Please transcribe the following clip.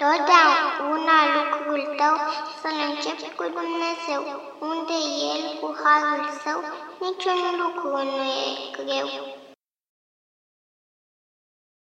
Totdeauna lucrul tău să-l începi cu Dumnezeu, unde El, cu harul său, niciun lucru nu e greu.